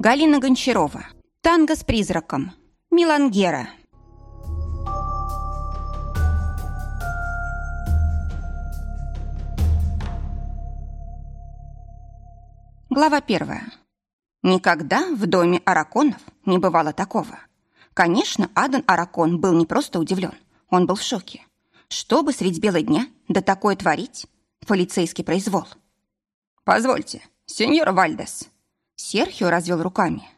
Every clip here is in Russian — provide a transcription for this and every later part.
Галина Гончарова. Танго с призраком. Милангера. Глава первая. Никогда в доме Араконов не бывало такого. Конечно, Адан Аракон был не просто удивлен, он был в шоке. Чтобы средь бела дня да такое творить? Полицейский произвол. «Позвольте, сеньор Вальдес». Серхио развел руками.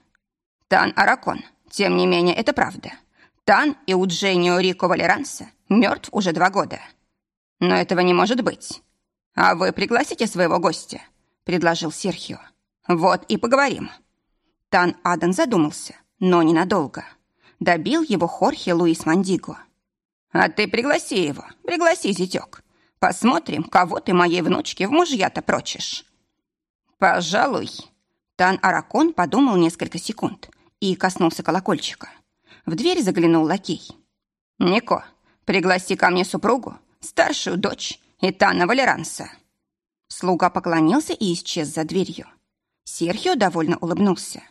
«Тан Аракон, тем не менее, это правда. Тан и Удженио Рико Валеранса мертв уже два года. Но этого не может быть. А вы пригласите своего гостя?» предложил Серхио. «Вот и поговорим». Тан Адан задумался, но ненадолго. Добил его Хорхе Луис Мандиго. «А ты пригласи его, пригласи, зятек. Посмотрим, кого ты моей внучке в мужья-то прочишь». «Пожалуй». Тан Аракон подумал несколько секунд и коснулся колокольчика. В дверь заглянул лакей. «Нико, пригласи ко мне супругу, старшую дочь и Тана Валеранса». Слуга поклонился и исчез за дверью. Серхио довольно улыбнулся.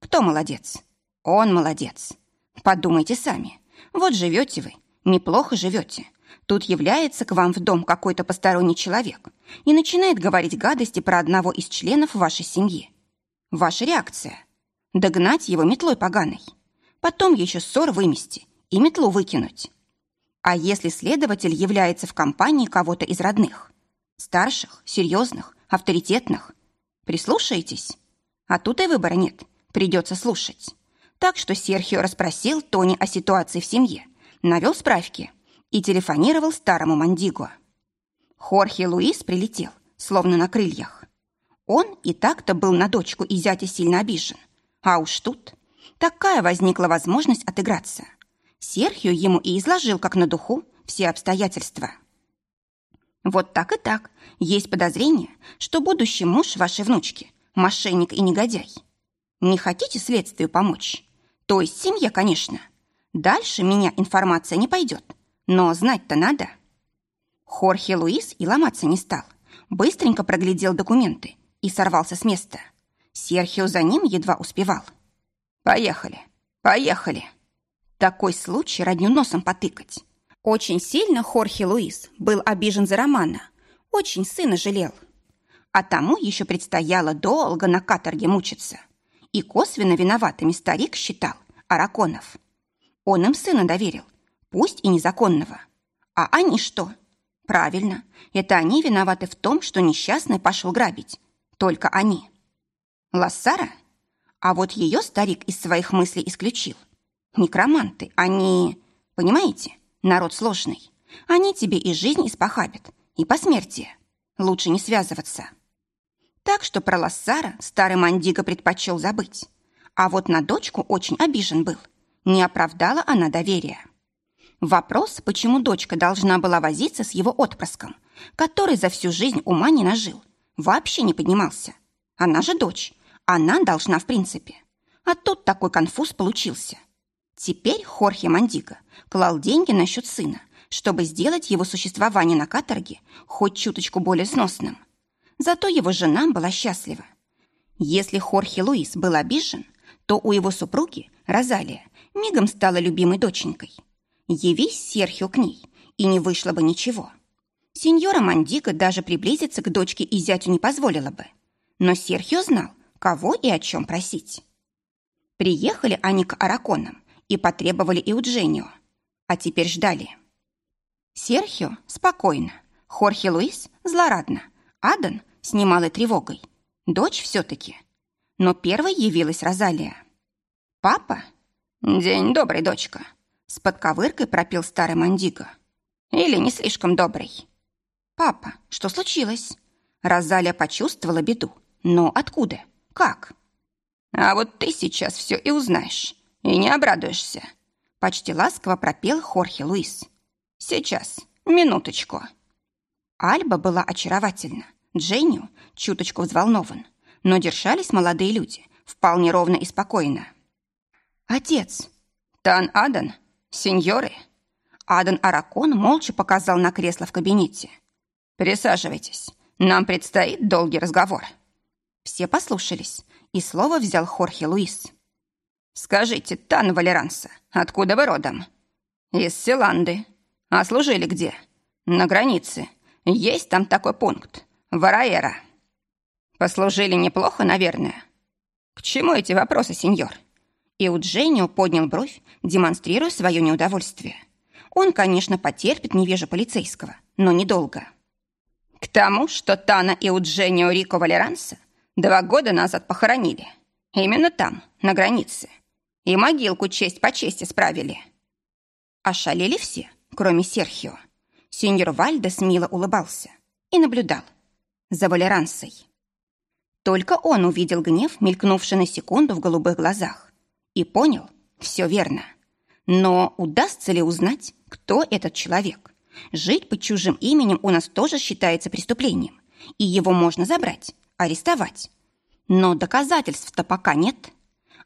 «Кто молодец?» «Он молодец. Подумайте сами. Вот живете вы, неплохо живете. Тут является к вам в дом какой-то посторонний человек и начинает говорить гадости про одного из членов вашей семьи. Ваша реакция – догнать его метлой поганой. Потом еще ссор вымести и метлу выкинуть. А если следователь является в компании кого-то из родных? Старших, серьезных, авторитетных? Прислушаетесь? А тут и выбора нет, придется слушать. Так что Серхио расспросил Тони о ситуации в семье, навел справки и телефонировал старому Мандиго. Хорхе Луис прилетел, словно на крыльях. Он и так-то был на дочку и зятя сильно обижен. А уж тут такая возникла возможность отыграться. Серхио ему и изложил, как на духу, все обстоятельства. Вот так и так. Есть подозрение, что будущий муж вашей внучки – мошенник и негодяй. Не хотите следствию помочь? То есть семья, конечно. Дальше меня информация не пойдет. Но знать-то надо. Хорхе Луис и ломаться не стал. Быстренько проглядел документы и сорвался с места. Серхио за ним едва успевал. «Поехали, поехали!» Такой случай родню носом потыкать. Очень сильно Хорхе Луис был обижен за Романа. Очень сына жалел. А тому еще предстояло долго на каторге мучиться и косвенно виноватыми старик считал Араконов. Он им сына доверил, пусть и незаконного. А они что? Правильно, это они виноваты в том, что несчастный пошел грабить. Только они. Лассара? А вот ее старик из своих мыслей исключил. Некроманты, они... Понимаете, народ сложный. Они тебе и жизнь испохабят, и посмертие. Лучше не связываться. Так что про Лассара старый Мандиго предпочел забыть. А вот на дочку очень обижен был. Не оправдала она доверия. Вопрос, почему дочка должна была возиться с его отпрыском, который за всю жизнь ума не нажил, вообще не поднимался. Она же дочь, она должна в принципе. А тут такой конфуз получился. Теперь Хорхе Мандиго клал деньги на счет сына, чтобы сделать его существование на каторге хоть чуточку более сносным. Зато его жена была счастлива. Если Хорхе Луис был обижен, то у его супруги, Розалия, мигом стала любимой доченькой. Явись Серхио к ней, и не вышло бы ничего. Сеньора Мандиго даже приблизиться к дочке и зятю не позволила бы. Но Серхио знал, кого и о чем просить. Приехали они к Араконам и потребовали Иудженио, а теперь ждали. Серхио спокойно, Хорхе Луис злорадно, Адан с немалой тревогой. Дочь все-таки. Но первой явилась Розалия. «Папа?» «День добрый, дочка», — с подковыркой пропил старый Мандиго. «Или не слишком добрый». «Папа, что случилось?» Розалия почувствовала беду. Но откуда? Как? «А вот ты сейчас все и узнаешь. И не обрадуешься», — почти ласково пропел Хорхе Луис. «Сейчас, минуточку». Альба была очаровательна. Дженю чуточку взволнован. Но держались молодые люди вполне ровно и спокойно. «Отец!» «Тан Адан? Сеньоры?» Адан Аракон молча показал на кресло в кабинете. «Присаживайтесь. Нам предстоит долгий разговор». Все послушались, и слово взял Хорхе Луис. «Скажите, Тан Валеранса, откуда вы родом?» «Из Селанды. А служили где?» «На границе. Есть там такой пункт. Вараера». «Послужили неплохо, наверное». «К чему эти вопросы, сеньор?» И у Дженнио поднял бровь, демонстрируя свое неудовольствие. Он, конечно, потерпит невежу полицейского, но недолго. К тому, что Тана и Удженио Рико Валеранса два года назад похоронили. Именно там, на границе. И могилку честь по чести справили. Ошалели все, кроме Серхио. Сеньор Вальдес мило улыбался и наблюдал за Валерансой. Только он увидел гнев, мелькнувший на секунду в голубых глазах, и понял, все верно. Но удастся ли узнать, кто этот человек? Жить под чужим именем у нас тоже считается преступлением, и его можно забрать, арестовать. Но доказательств-то пока нет.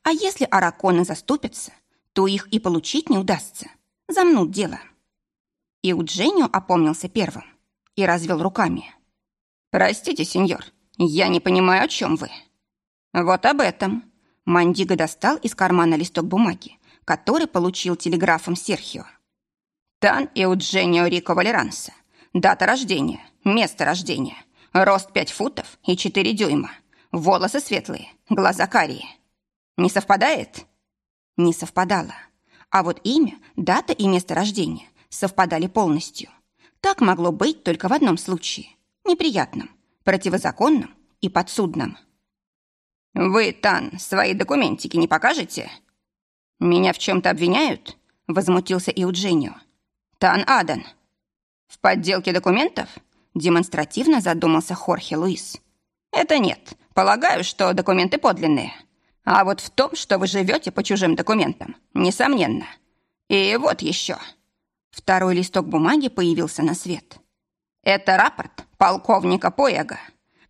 А если араконы заступятся, то их и получить не удастся. Замнут дело. И у Дженнио опомнился первым и развел руками. «Простите, сеньор, я не понимаю, о чем вы». «Вот об этом». Мандиго достал из кармана листок бумаги, который получил телеграфом Серхио. Тан Eugenio Рико Валеранса. Дата рождения, место рождения, рост 5 футов и 4 дюйма, волосы светлые, глаза карие. Не совпадает? Не совпадало. А вот имя, дата и место рождения совпадали полностью. Так могло быть только в одном случае. Неприятном, противозаконном и подсудном. «Вы, Тан, свои документики не покажете?» «Меня в чем-то обвиняют?» — возмутился Иудженио. Тан Адан. В подделке документов? Демонстративно задумался Хорхе Луис. Это нет. Полагаю, что документы подлинные. А вот в том, что вы живете по чужим документам, несомненно. И вот еще. Второй листок бумаги появился на свет. Это рапорт полковника Пояга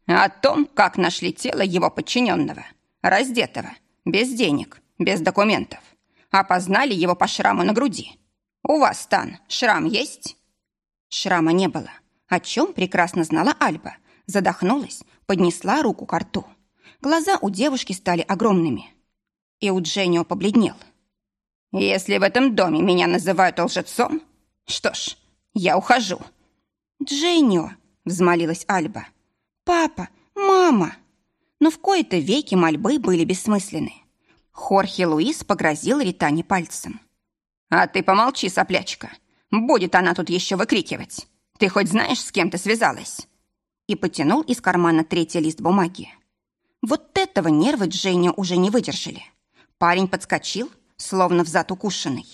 о том, как нашли тело его подчиненного, раздетого, без денег, без документов. Опознали его по шраму на груди «У вас, Тан, шрам есть?» Шрама не было, о чем прекрасно знала Альба. Задохнулась, поднесла руку к рту. Глаза у девушки стали огромными. И у Дженнио побледнел. «Если в этом доме меня называют лжецом, что ж, я ухожу». «Дженнио!» — взмолилась Альба. «Папа! Мама!» Но в кои-то веки мольбы были бессмысленны. Хорхе Луис погрозил Ритане пальцем. «А ты помолчи, соплячка. Будет она тут еще выкрикивать. Ты хоть знаешь, с кем ты связалась?» И потянул из кармана третий лист бумаги. Вот этого нервы Дженни уже не выдержали. Парень подскочил, словно взад укушенный.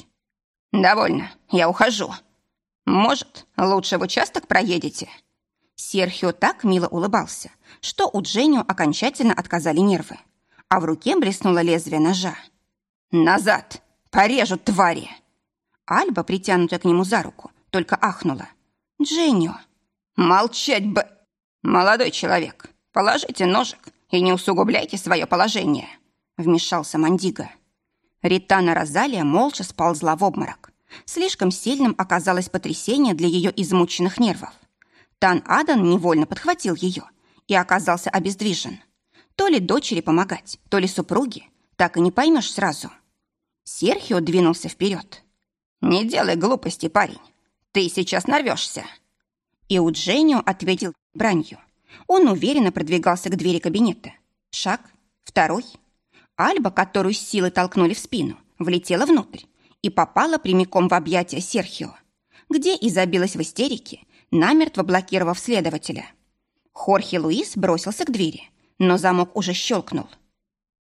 «Довольно, я ухожу. Может, лучше в участок проедете?» Серхио так мило улыбался, что у Дженни окончательно отказали нервы, а в руке блеснуло лезвие ножа. «Назад! Порежут твари!» Альба, притянутая к нему за руку, только ахнула. «Дженнио!» «Молчать бы!» «Молодой человек, положите ножик и не усугубляйте свое положение!» Вмешался Мандиго. Ритана Розалия молча сползла в обморок. Слишком сильным оказалось потрясение для ее измученных нервов. Тан Адан невольно подхватил ее и оказался обездвижен. То ли дочери помогать, то ли супруги, так и не поймешь сразу. Серхио двинулся вперед. «Не делай глупости, парень. Ты сейчас нарвешься». И у Дженнио ответил бранью. Он уверенно продвигался к двери кабинета. Шаг, второй. Альба, которую с силой толкнули в спину, влетела внутрь и попала прямиком в объятия Серхио, где и забилась в истерике, намертво блокировав следователя. Хорхе Луис бросился к двери, но замок уже щелкнул.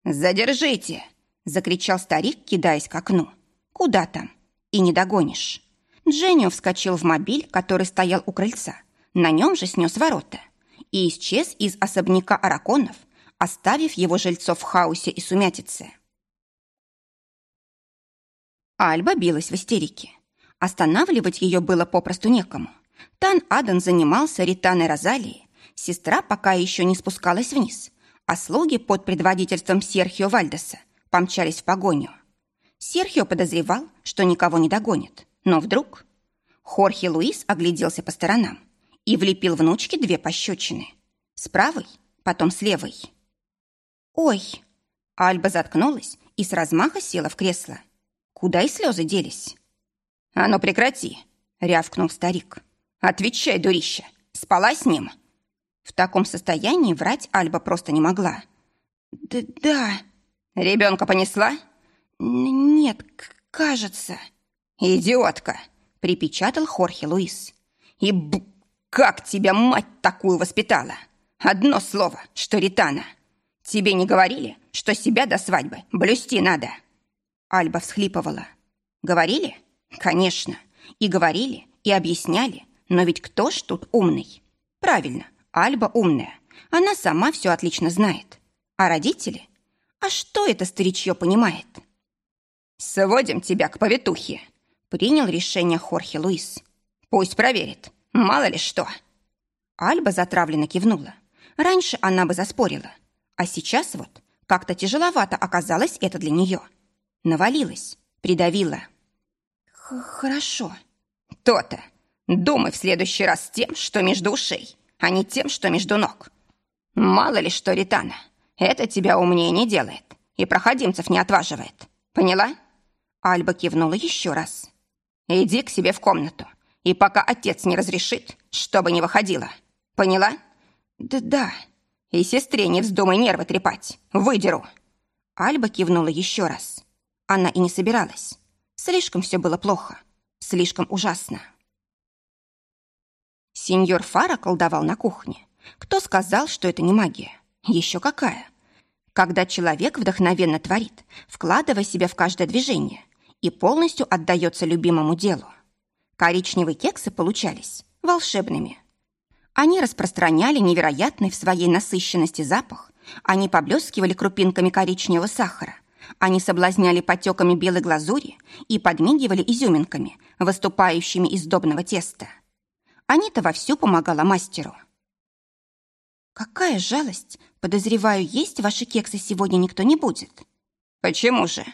«Задержите!» – закричал старик, кидаясь к окну. «Куда там? И не догонишь. Дженнио вскочил в мобиль, который стоял у крыльца. На нем же снес ворота. И исчез из особняка араконов, оставив его жильцов в хаосе и сумятице. Альба билась в истерике. Останавливать ее было попросту некому. Тан Адан занимался Ританой Розалией. Сестра пока еще не спускалась вниз, а слуги под предводительством Серхио Вальдеса помчались в погоню. Серхио подозревал, что никого не догонит. Но вдруг... Хорхе Луис огляделся по сторонам и влепил внучке две пощечины. С правой, потом с левой. «Ой!» Альба заткнулась и с размаха села в кресло. Куда и слезы делись? «А ну прекрати!» — рявкнул старик. «Отвечай, дурище! Спала с ним?» В таком состоянии врать Альба просто не могла. «Да, да». «Ребенка понесла?» «Нет, кажется». «Идиотка!» — припечатал Хорхе Луис. «И б... как тебя мать такую воспитала? Одно слово, что Ритана. Тебе не говорили, что себя до свадьбы блюсти надо?» Альба всхлипывала. «Говорили? Конечно. И говорили, и объясняли. Но ведь кто ж тут умный? Правильно, Альба умная. Она сама все отлично знает. А родители? А что это старичье понимает?» «Сводим тебя к повитухе», — принял решение Хорхе Луис. «Пусть проверит. Мало ли что». Альба затравленно кивнула. Раньше она бы заспорила. А сейчас вот как-то тяжеловато оказалось это для нее. Навалилась, придавила. «Хорошо». «То-то. Думай в следующий раз тем, что между ушей, а не тем, что между ног. Мало ли что, Ритана, это тебя умнее не делает и проходимцев не отваживает. Поняла?» Альба кивнула еще раз. «Иди к себе в комнату, и пока отец не разрешит, чтобы не выходила. Поняла?» «Да-да». «И сестре не вздумай нервы трепать. Выдеру». Альба кивнула еще раз. Она и не собиралась. Слишком все было плохо. Слишком ужасно. Сеньор Фара колдовал на кухне. Кто сказал, что это не магия? Еще какая? Когда человек вдохновенно творит, вкладывая себя в каждое движение, и полностью отдается любимому делу. Коричневые кексы получались волшебными. Они распространяли невероятный в своей насыщенности запах, они поблескивали крупинками коричневого сахара, они соблазняли потеками белой глазури и подмигивали изюминками, выступающими из добного теста. Анита вовсю помогала мастеру. «Какая жалость! Подозреваю, есть ваши кексы сегодня никто не будет». «Почему же?»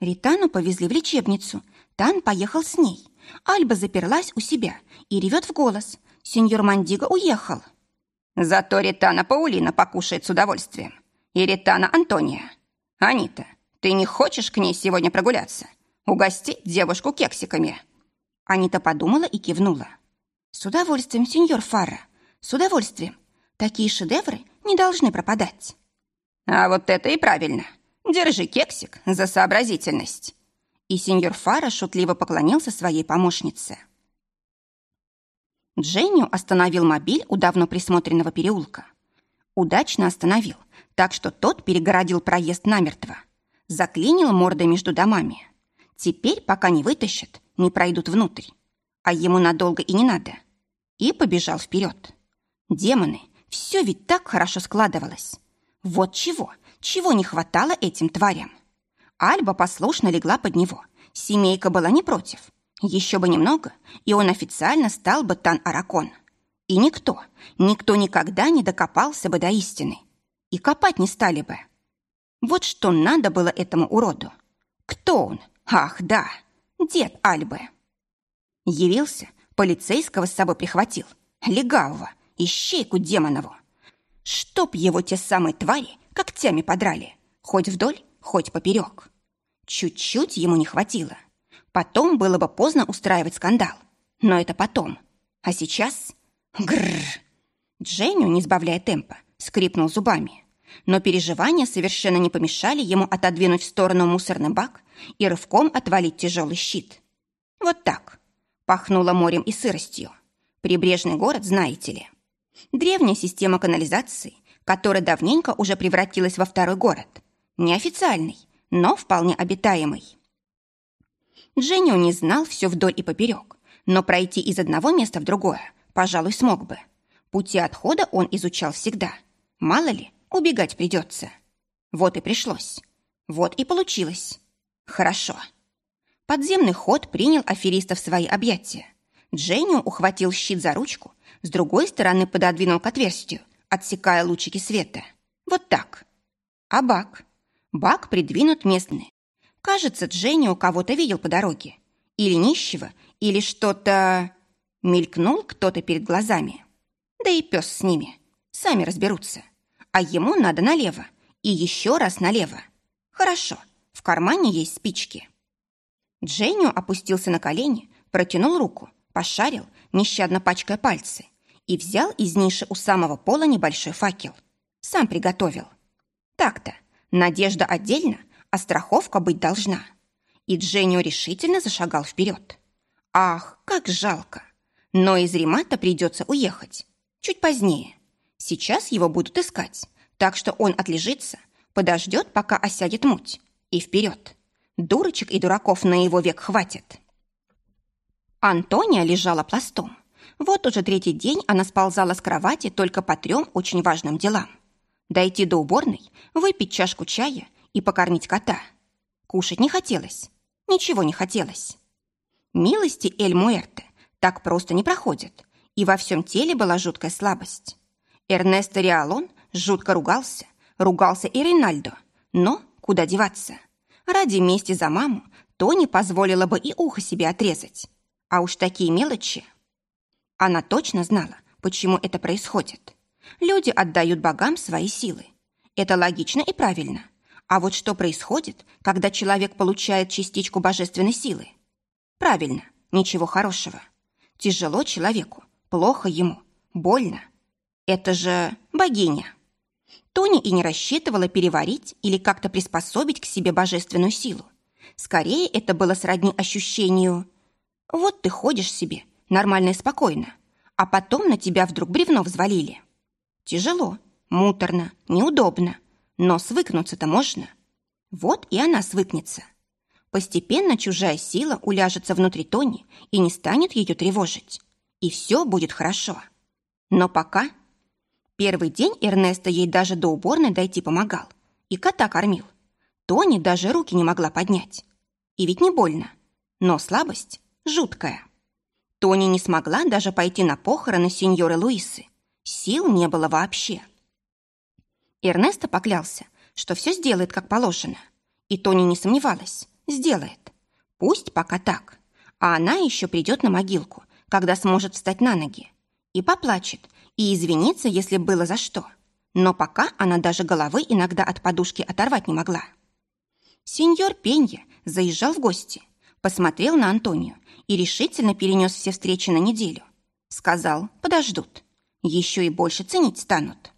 Ритану повезли в лечебницу. Тан поехал с ней. Альба заперлась у себя и ревет в голос. Сеньор Мандиго уехал. Зато Ритана Паулина покушает с удовольствием. И Ритана Антония. Анита, ты не хочешь к ней сегодня прогуляться? Угостить девушку кексиками?» Анита подумала и кивнула. «С удовольствием, сеньор Фара, с удовольствием. Такие шедевры не должны пропадать». «А вот это и правильно. Держи кексик за сообразительность». И сеньор Фара шутливо поклонился своей помощнице. Дженню остановил мобиль у давно присмотренного переулка. Удачно остановил, так что тот перегородил проезд намертво. Заклинил мордой между домами. Теперь, пока не вытащат, не пройдут внутрь. А ему надолго и не надо. И побежал вперед. Демоны, все ведь так хорошо складывалось. Вот чего, чего не хватало этим тварям? Альба послушно легла под него. Семейка была не против. Еще бы немного, и он официально стал бы Тан-Аракон. И никто, никто никогда не докопался бы до истины. И копать не стали бы. Вот что надо было этому уроду. Кто он? Ах, да, дед Альбы. Явился, полицейского с собой прихватил, легавого, ищейку демонову. Чтоб его те самые твари когтями подрали, хоть вдоль, хоть поперек. Чуть-чуть ему не хватило. Потом было бы поздно устраивать скандал. Но это потом. А сейчас... Грррр! Дженю, не сбавляя темпа, скрипнул зубами. Но переживания совершенно не помешали ему отодвинуть в сторону мусорный бак и рывком отвалить тяжелый щит. Вот так. Пахнуло морем и сыростью. Прибрежный город, знаете ли. Древняя система канализации, которая давненько уже превратилась во второй город. Неофициальный, но вполне обитаемый. Дженнио не знал все вдоль и поперек, но пройти из одного места в другое, пожалуй, смог бы. Пути отхода он изучал всегда. Мало ли, убегать придется. Вот и пришлось. Вот и получилось. Хорошо. Подземный ход принял афериста в свои объятия. Дженнио ухватил щит за ручку, с другой стороны пододвинул к отверстию, отсекая лучики света. Вот так. А бак? Бак придвинут местный. Кажется, Дженни у кого-то видел по дороге. Или нищего, или что-то... Мелькнул кто-то перед глазами. Да и пес с ними. Сами разберутся. А ему надо налево. И еще раз налево. Хорошо, в кармане есть спички. Дженнио опустился на колени, протянул руку, пошарил, нещадно пачкая пальцы, и взял из ниши у самого пола небольшой факел. Сам приготовил. Так-то, надежда отдельно, а страховка быть должна. И Дженнио решительно зашагал вперед. Ах, как жалко! Но из Римата придется уехать. Чуть позднее. Сейчас его будут искать, так что он отлежится, подождет, пока осядет муть. И вперед. Дурочек и дураков на его век хватит. Антония лежала пластом. Вот уже третий день она сползала с кровати только по трем очень важным делам. Дойти до уборной, выпить чашку чая и покормить кота. Кушать не хотелось. Ничего не хотелось. Милости Эль Муэрте так просто не проходят, и во всем теле была жуткая слабость. Эрнесто Риалон жутко ругался, ругался и Рейнальдо, но куда деваться? Ради мести за маму Тони позволила бы и ухо себе отрезать. А уж такие мелочи. Она точно знала, почему это происходит. Люди отдают богам свои силы. Это логично и правильно. А вот что происходит, когда человек получает частичку божественной силы? Правильно, ничего хорошего. Тяжело человеку, плохо ему, больно. Это же богиня. Тони и не рассчитывала переварить или как-то приспособить к себе божественную силу. Скорее, это было сродни ощущению «вот ты ходишь себе, нормально и спокойно, а потом на тебя вдруг бревно взвалили». Тяжело, муторно, неудобно, но свыкнуться-то можно. Вот и она свыкнется. Постепенно чужая сила уляжется внутри Тони и не станет ее тревожить. И все будет хорошо. Но пока... Первый день Эрнеста ей даже до уборной дойти помогал. И кота кормил. Тони даже руки не могла поднять. И ведь не больно. Но слабость жуткая. Тони не смогла даже пойти на похороны сеньоры Луисы. Сил не было вообще. Эрнесто поклялся, что все сделает как положено. И Тони не сомневалась. Сделает. Пусть пока так. А она еще придет на могилку, когда сможет встать на ноги. И поплачет, и извинится, если было за что. Но пока она даже головы иногда от подушки оторвать не могла. Сеньор Пенья заезжал в гости, посмотрел на Антонию и решительно перенес все встречи на неделю. Сказал, подождут. Еще и больше ценить станут.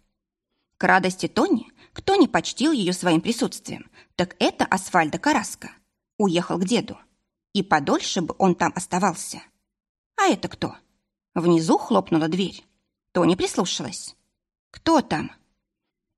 К радости Тони, кто не почтил ее своим присутствием, так это Асфальдо Караска – уехал к деду. И подольше бы он там оставался. А это кто? Внизу хлопнула дверь. Тони прислушалась. Кто там?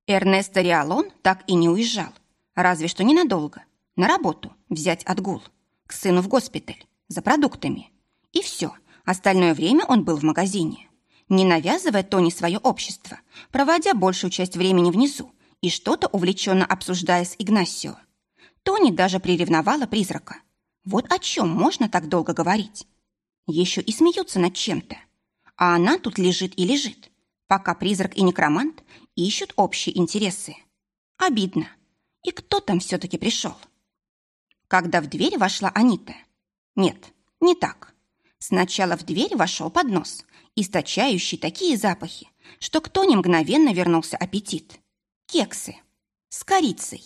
Эрнесто Риалон так и не уезжал. Разве что ненадолго. На работу взять отгул. К сыну в госпиталь. За продуктами. И все. Остальное время он был в магазине. Не навязывая Тони свое общество, проводя большую часть времени внизу и что-то увлеченно обсуждая с Игнасио. Тони даже приревновала призрака. Вот о чем можно так долго говорить? Еще и смеются над чем-то. А она тут лежит и лежит, пока призрак и некромант ищут общие интересы. Обидно. И кто там все-таки пришел? Когда в дверь вошла Анита. Нет, не так. Сначала в дверь вошел поднос, источающий такие запахи, что кто не мгновенно вернулся аппетит. Кексы. С корицей.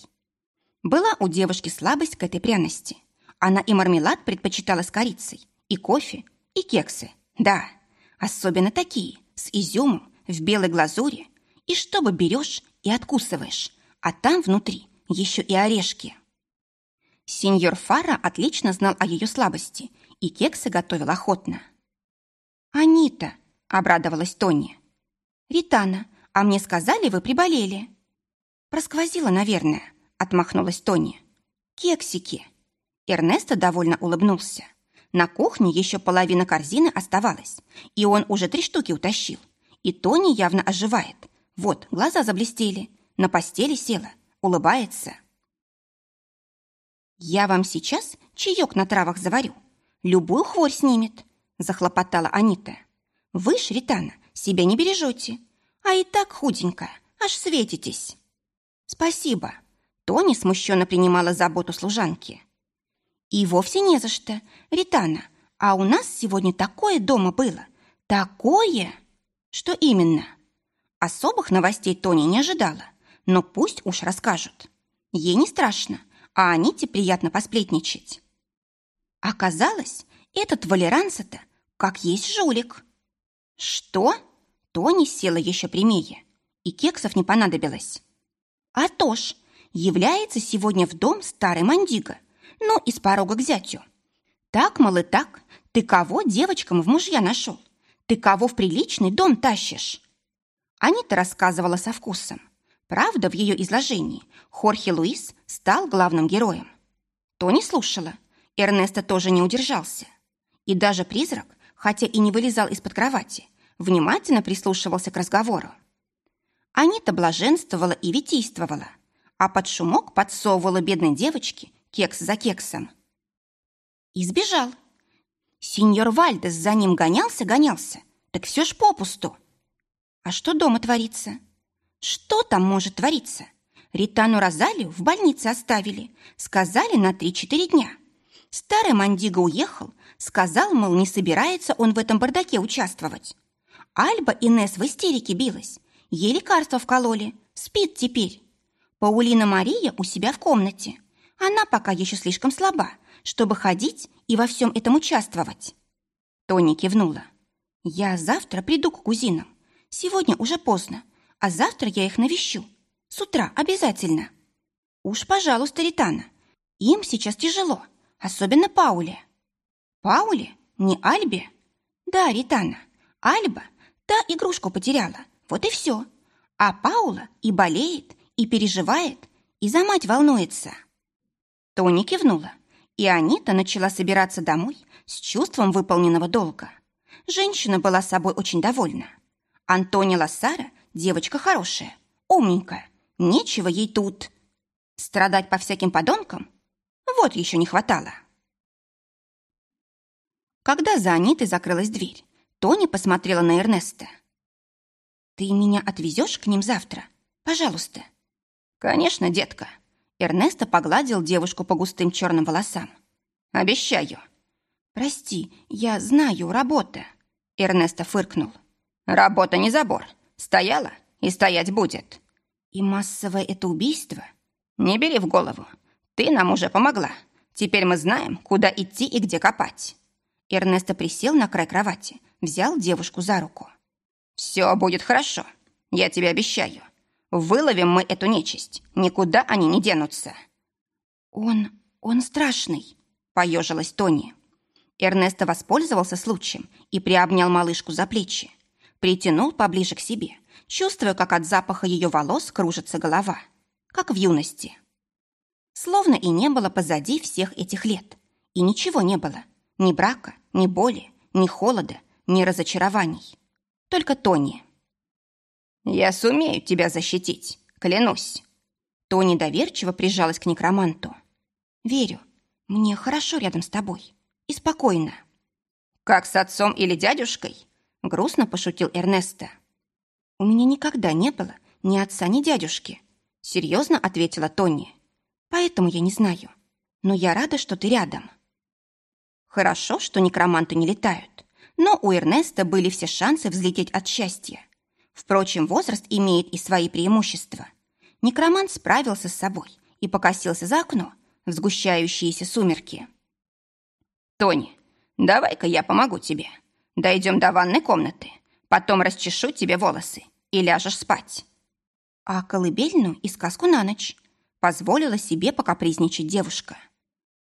Была у девушки слабость к этой пряности. Она и мармелад предпочитала с корицей, и кофе, и кексы. Да, особенно такие, с изюмом, в белой глазури. И чтобы берешь и откусываешь, а там внутри еще и орешки. Сеньор Фара отлично знал о ее слабости и кексы готовил охотно. «Анита», — обрадовалась Тони. «Ритана, а мне сказали, вы приболели». «Просквозила, наверное», отмахнулась Тони. Кексики. Эрнесто довольно улыбнулся. На кухне еще половина корзины оставалась, и он уже три штуки утащил. И Тони явно оживает. Вот, глаза заблестели, на постели села, улыбается. «Я вам сейчас чаек на травах заварю. Любую хворь снимет», — захлопотала Анита. «Вы, Шритана, себя не бережете, а и так худенькая, аж светитесь». «Спасибо», Тони смущенно принимала заботу служанки. «И вовсе не за что, Ритана, а у нас сегодня такое дома было. Такое!» «Что именно?» Особых новостей Тони не ожидала, но пусть уж расскажут. Ей не страшно, а Аните приятно посплетничать. Оказалось, этот Валеранса-то как есть жулик. Что? Тони села еще прямее, и кексов не понадобилось. А то ж, является сегодня в дом старый мандига, ну, из порога к зятю. Так, мол, и так, ты кого девочкам в мужья нашел? Ты кого в приличный дом тащишь? Анита рассказывала со вкусом. Правда, в ее изложении Хорхе Луис стал главным героем. Тони слушала. Эрнеста тоже не удержался. И даже призрак, хотя и не вылезал из-под кровати, внимательно прислушивался к разговору. Анита блаженствовала и витийствовала, а под шумок подсовывала бедной девочке кекс за кексом. И сбежал. Сеньор Вальдес за ним гонялся-гонялся, так все ж попусту. А что дома творится? Что там может твориться? Ритану Розалию в больнице оставили, сказали на 3-4 дня. Старый Мандиго уехал, сказал, мол, не собирается он в этом бардаке участвовать. Альба Инес в истерике билась, ей лекарства вкололи, спит теперь. Паулина Мария у себя в комнате. Она пока еще слишком слаба, чтобы ходить и во всем этом участвовать. Тони кивнула. Я завтра приду к кузинам. Сегодня уже поздно, а завтра я их навещу. С утра обязательно. Уж, пожалуйста, Ритана. Им сейчас тяжело, особенно Пауле. Пауле? Не Альбе? Да, Ритана. Альба, та игрушку потеряла. Вот и все. А Паула и болеет, и переживает, и за мать волнуется. Тони кивнула, и Анита начала собираться домой с чувством выполненного долга. Женщина была собой очень довольна. Антония Лассара девочка хорошая, умненькая, нечего ей тут. Страдать по всяким подонкам? Вот еще не хватало. Когда за Анитой закрылась дверь, Тони посмотрела на Эрнеста. «Ты меня отвезешь к ним завтра? Пожалуйста». «Конечно, детка». Эрнесто погладил девушку по густым черным волосам. «Обещаю». «Прости, я знаю, работа». Эрнесто фыркнул. Работа не забор. Стояла и стоять будет. И массовое это убийство? Не бери в голову. Ты нам уже помогла. Теперь мы знаем, куда идти и где копать. Эрнесто присел на край кровати, взял девушку за руку. Все будет хорошо. Я тебе обещаю. Выловим мы эту нечисть. Никуда они не денутся. Он... он страшный, поежилась Тони. Эрнесто воспользовался случаем и приобнял малышку за плечи притянул поближе к себе, чувствуя, как от запаха ее волос кружится голова, как в юности. Словно и не было позади всех этих лет. И ничего не было. Ни брака, ни боли, ни холода, ни разочарований. Только Тони. «Я сумею тебя защитить, клянусь». Тони доверчиво прижалась к некроманту. «Верю, мне хорошо рядом с тобой. И спокойно». «Как с отцом или дядюшкой?» Грустно пошутил Эрнесто. «У меня никогда не было ни отца, ни дядюшки», серьезно ответила Тони. «Поэтому я не знаю. Но я рада, что ты рядом». Хорошо, что некроманты не летают, но у Эрнеста были все шансы взлететь от счастья. Впрочем, возраст имеет и свои преимущества. Некромант справился с собой и покосился за окно в сгущающиеся сумерки. «Тони, давай-ка я помогу тебе», Дойдем до ванной комнаты. Потом расчешу тебе волосы и ляжешь спать. А колыбельную и сказку на ночь позволила себе покапризничать девушка.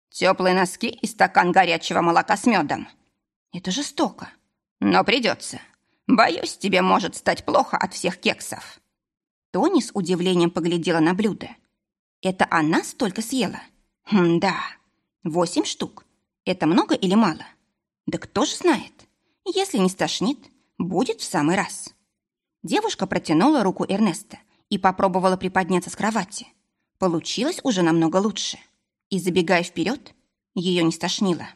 Теплые носки и стакан горячего молока с медом. Это жестоко. Но придется. Боюсь, тебе может стать плохо от всех кексов. Тони с удивлением поглядела на блюдо. Это она столько съела? Хм, да. Восемь штук. Это много или мало? Да кто же знает? Если не стошнит, будет в самый раз. Девушка протянула руку Эрнеста и попробовала приподняться с кровати. Получилось уже намного лучше. И, забегая вперед, ее не стошнило.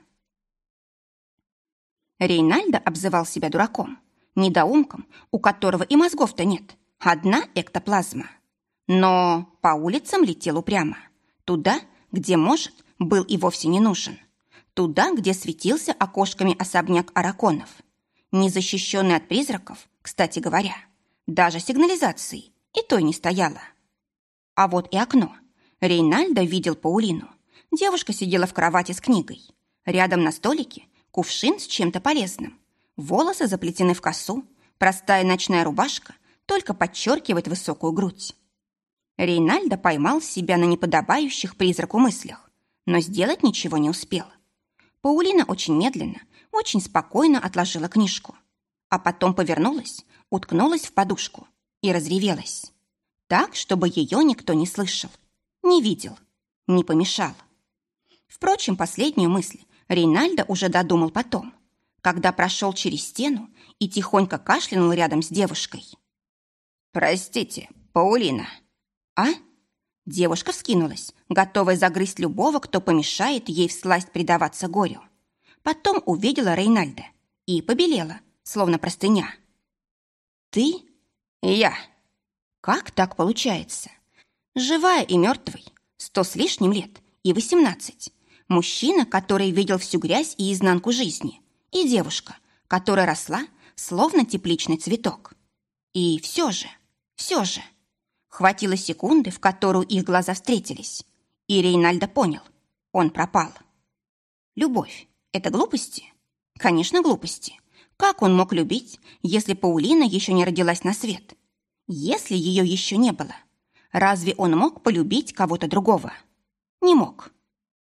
Рейнальдо обзывал себя дураком, недоумком, у которого и мозгов-то нет, одна эктоплазма. Но по улицам летел упрямо. Туда, где, может, был и вовсе не нужен. Туда, где светился окошками особняк араконов. Незащищенный от призраков, кстати говоря. Даже сигнализации и той не стояло. А вот и окно. Рейнальдо видел Паулину. Девушка сидела в кровати с книгой. Рядом на столике кувшин с чем-то полезным. Волосы заплетены в косу, простая ночная рубашка только подчеркивает высокую грудь. Рейнальдо поймал себя на неподобающих призраку мыслях, но сделать ничего не успел. Паулина очень медленно, очень спокойно отложила книжку, а потом повернулась, уткнулась в подушку и разревелась. Так, чтобы ее никто не слышал, не видел, не помешал. Впрочем, последнюю мысль Рейнальдо уже додумал потом, когда прошел через стену и тихонько кашлянул рядом с девушкой. «Простите, Паулина», «А?» Девушка вскинулась, готовая загрызть любого, кто помешает ей всласть предаваться горю. Потом увидела Рейнальда и побелела, словно простыня. «Ты?» «Я». «Как так получается?» «Живая и мертвой, сто с лишним лет и восемнадцать. Мужчина, который видел всю грязь и изнанку жизни, и девушка, которая росла, словно тепличный цветок. И все же, все же...» Хватило секунды, в которую их глаза встретились. И Рейнальдо понял. Он пропал. Любовь — это глупости? Конечно, глупости. Как он мог любить, если Паулина еще не родилась на свет? Если ее еще не было? Разве он мог полюбить кого-то другого? Не мог.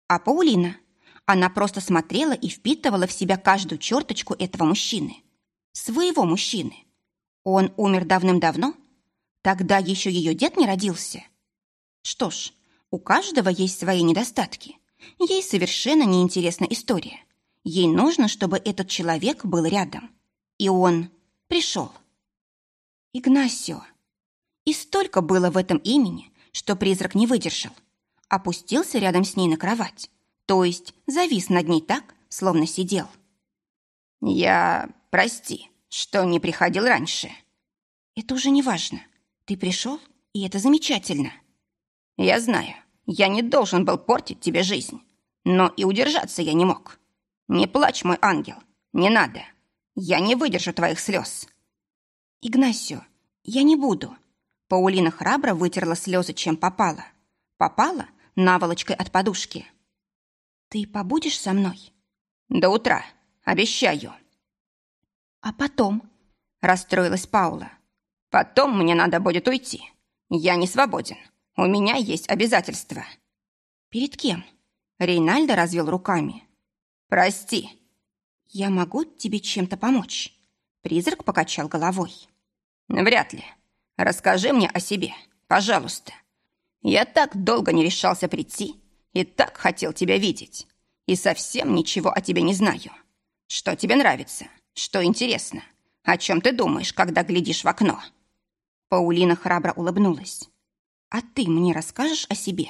А Паулина? Она просто смотрела и впитывала в себя каждую черточку этого мужчины. Своего мужчины. Он умер давным-давно — Тогда еще ее дед не родился. Что ж, у каждого есть свои недостатки. Ей совершенно неинтересна история. Ей нужно, чтобы этот человек был рядом. И он пришел. Игнасио. И столько было в этом имени, что призрак не выдержал. Опустился рядом с ней на кровать. То есть завис над ней так, словно сидел. «Я... прости, что не приходил раньше». «Это уже не важно. Ты пришел, и это замечательно. Я знаю, я не должен был портить тебе жизнь, но и удержаться я не мог. Не плачь, мой ангел, не надо. Я не выдержу твоих слез. Игнасио, я не буду. Паулина храбро вытерла слезы, чем попала. Попала наволочкой от подушки. Ты побудешь со мной? До утра, обещаю. А потом? Расстроилась Паула. Потом мне надо будет уйти. Я не свободен. У меня есть обязательства». «Перед кем?» Рейнальдо развел руками. «Прости». «Я могу тебе чем-то помочь?» Призрак покачал головой. «Вряд ли. Расскажи мне о себе, пожалуйста. Я так долго не решался прийти и так хотел тебя видеть. И совсем ничего о тебе не знаю. Что тебе нравится? Что интересно? О чем ты думаешь, когда глядишь в окно?» Паулина храбро улыбнулась. «А ты мне расскажешь о себе?»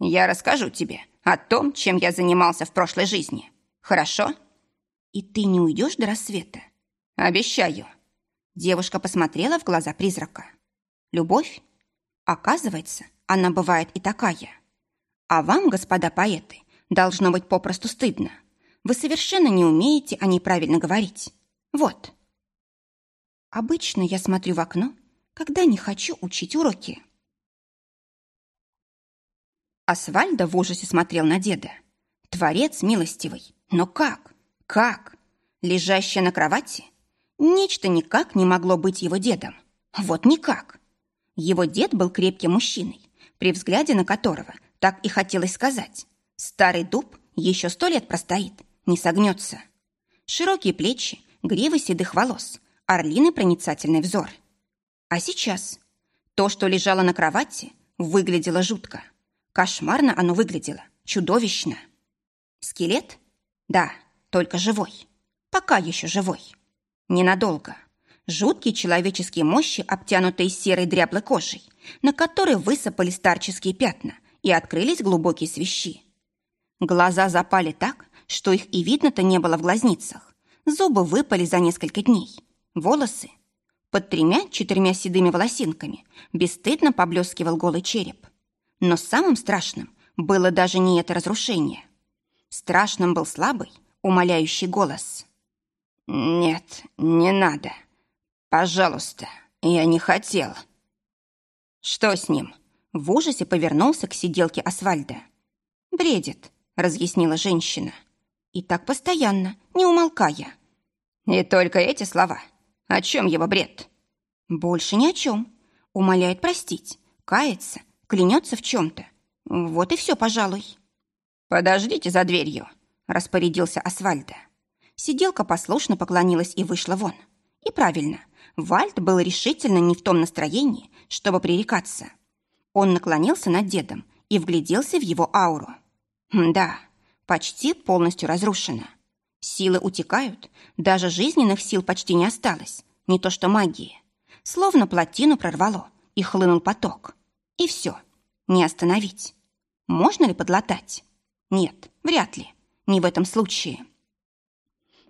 «Я расскажу тебе о том, чем я занимался в прошлой жизни. Хорошо?» «И ты не уйдешь до рассвета?» «Обещаю». Девушка посмотрела в глаза призрака. «Любовь? Оказывается, она бывает и такая. А вам, господа поэты, должно быть попросту стыдно. Вы совершенно не умеете о ней правильно говорить. Вот». Обычно я смотрю в окно когда не хочу учить уроки. Асвальдо в ужасе смотрел на деда. Творец милостивый. Но как? Как? Лежащая на кровати? Нечто никак не могло быть его дедом. Вот никак. Его дед был крепким мужчиной, при взгляде на которого так и хотелось сказать. Старый дуб еще сто лет простоит, не согнется. Широкие плечи, гривы седых волос, орлиный проницательный взор — а сейчас? То, что лежало на кровати, выглядело жутко. Кошмарно оно выглядело, чудовищно. Скелет? Да, только живой. Пока еще живой. Ненадолго. Жуткие человеческие мощи, обтянутые серой дряблой кожей, на которой высыпали старческие пятна и открылись глубокие свищи. Глаза запали так, что их и видно-то не было в глазницах. Зубы выпали за несколько дней. Волосы под тремя-четырьмя седыми волосинками бесстыдно поблескивал голый череп. Но самым страшным было даже не это разрушение. Страшным был слабый, умоляющий голос. «Нет, не надо. Пожалуйста, я не хотел». «Что с ним? В ужасе повернулся к сиделке Асфальда. «Бредит», — разъяснила женщина. «И так постоянно, не умолкая». «И только эти слова? О чем его бред?» «Больше ни о чем. Умоляет простить, кается, клянется в чем-то. Вот и все, пожалуй». «Подождите за дверью», — распорядился Асфальда. Сиделка послушно поклонилась и вышла вон. И правильно, Вальд был решительно не в том настроении, чтобы пререкаться. Он наклонился над дедом и вгляделся в его ауру. Да, почти полностью разрушена. Силы утекают, даже жизненных сил почти не осталось, не то что магии. Словно плотину прорвало, и хлынул поток. И все, не остановить. Можно ли подлатать? Нет, вряд ли, не в этом случае.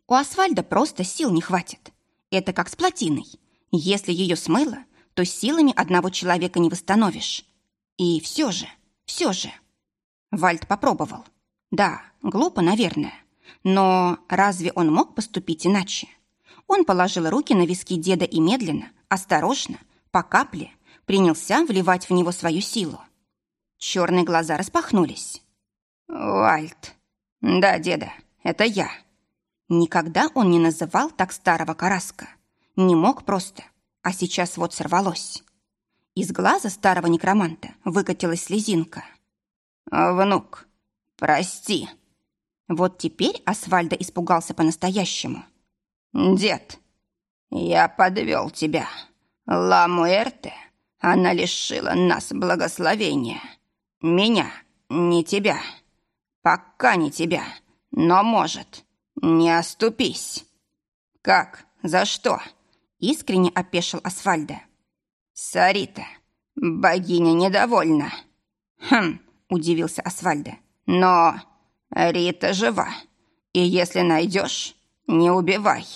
У асфальта просто сил не хватит. Это как с плотиной. Если ее смыло, то силами одного человека не восстановишь. И все же, все же. Вальд попробовал. Да, глупо, наверное. Но разве он мог поступить иначе? Он положил руки на виски деда и медленно, осторожно, по капле, принялся вливать в него свою силу. Черные глаза распахнулись. «Вальд, да, деда, это я». Никогда он не называл так старого Караска. Не мог просто. А сейчас вот сорвалось. Из глаза старого некроманта выкатилась слезинка. «Внук, прости». Вот теперь Асфальда испугался по-настоящему. «Дед, я подвел тебя. Ла Муэрте, она лишила нас благословения. Меня, не тебя. Пока не тебя, но может. Не оступись». «Как? За что?» Искренне опешил Асфальда. «Сарита, богиня недовольна». «Хм», — удивился Асфальда. «Но Рита жива, и если найдешь, не убивай.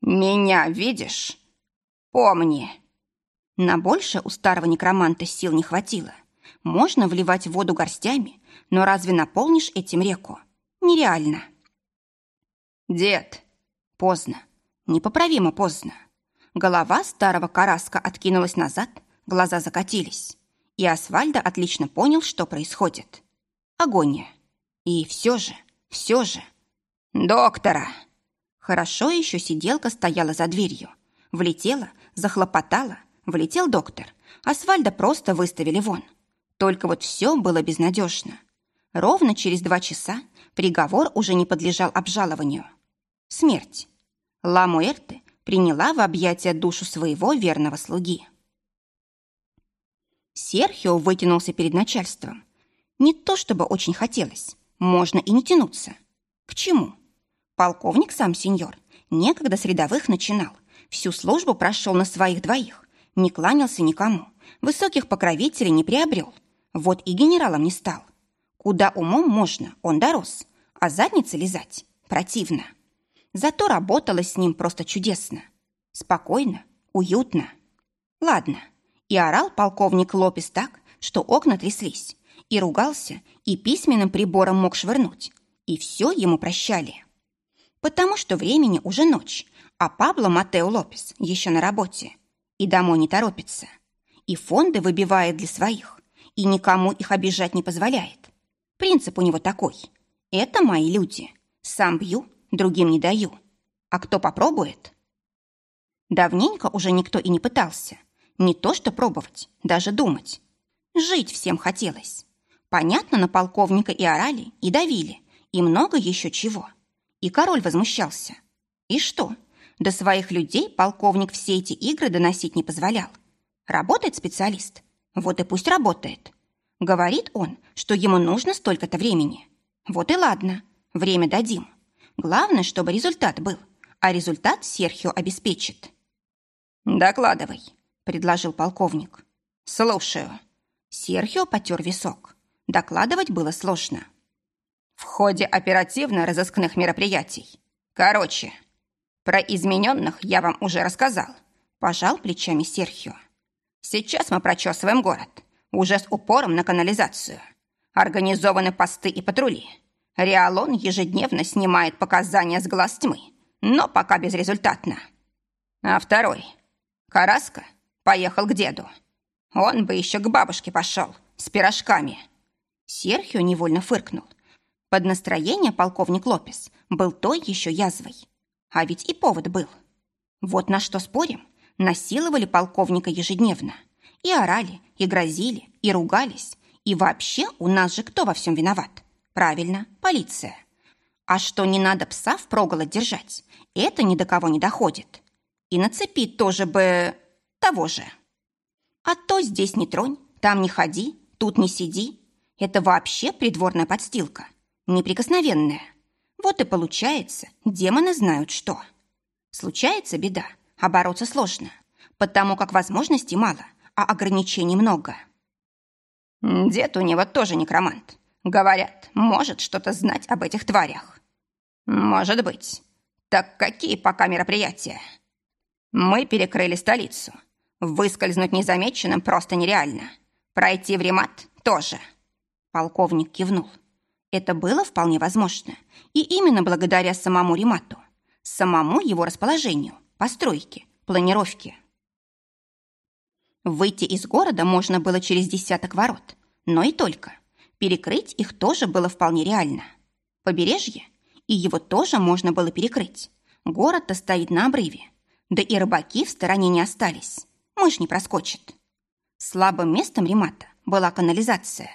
Меня видишь? Помни». На больше у старого некроманта сил не хватило. Можно вливать воду горстями, но разве наполнишь этим реку? Нереально. «Дед!» Поздно. Непоправимо поздно. Голова старого караска откинулась назад, глаза закатились. И Асфальда отлично понял, что происходит. Агония. И все же, все же... «Доктора!» Хорошо еще сиделка стояла за дверью. Влетела, захлопотала, влетел доктор. Асфальда просто выставили вон. Только вот все было безнадежно. Ровно через два часа приговор уже не подлежал обжалованию. Смерть. Ла Муэрте приняла в объятия душу своего верного слуги. Серхио вытянулся перед начальством. Не то чтобы очень хотелось, можно и не тянуться. К чему? Полковник сам сеньор, некогда с рядовых начинал, всю службу прошел на своих двоих, не кланялся никому, высоких покровителей не приобрел, вот и генералом не стал. Куда умом можно, он дорос, а задница лизать противно. Зато работалось с ним просто чудесно. Спокойно, уютно. Ладно, и орал полковник Лопес так, что окна тряслись, и ругался, и письменным прибором мог швырнуть, и все ему прощали. Потому что времени уже ночь, а Пабло Матео Лопес еще на работе, и домой не торопится, и фонды выбивает для своих, и никому их обижать не позволяет. Принцип у него такой. Это мои люди. Сам бью, другим не даю. А кто попробует? Давненько уже никто и не пытался. Не то что пробовать, даже думать. Жить всем хотелось. Понятно, на полковника и орали, и давили, и много еще чего. И король возмущался. И что? До своих людей полковник все эти игры доносить не позволял. Работает специалист? Вот и пусть работает. Говорит он, что ему нужно столько-то времени. Вот и ладно, время дадим. Главное, чтобы результат был, а результат Серхио обеспечит. «Докладывай», — предложил полковник. «Слушаю». Серхио потер висок. Докладывать было сложно. «В ходе оперативно-розыскных мероприятий. Короче, про измененных я вам уже рассказал», — пожал плечами Серхио. «Сейчас мы прочесываем город, уже с упором на канализацию. Организованы посты и патрули. Реалон ежедневно снимает показания с глаз тьмы, но пока безрезультатно. А второй, Караска, поехал к деду. Он бы еще к бабушке пошел, с пирожками». Серхио невольно фыркнул. Под настроение полковник Лопес был той еще язвой. А ведь и повод был. Вот на что спорим, насиловали полковника ежедневно. И орали, и грозили, и ругались. И вообще у нас же кто во всем виноват? Правильно, полиция. А что не надо пса впроголодь держать, это ни до кого не доходит. И на цепи тоже бы того же. А то здесь не тронь, там не ходи, тут не сиди. Это вообще придворная подстилка, неприкосновенная. Вот и получается, демоны знают что. Случается беда, а бороться сложно, потому как возможностей мало, а ограничений много. Дед у него тоже некромант. Говорят, может что-то знать об этих тварях. Может быть. Так какие пока мероприятия? Мы перекрыли столицу. Выскользнуть незамеченным просто нереально. Пройти в Ремат тоже. Полковник кивнул. Это было вполне возможно. И именно благодаря самому Ремату. Самому его расположению, постройке, планировке. Выйти из города можно было через десяток ворот, но и только. Перекрыть их тоже было вполне реально. Побережье, и его тоже можно было перекрыть. Город-то стоит на обрыве. Да и рыбаки в стороне не остались. Мышь не проскочит. Слабым местом Ремата была канализация.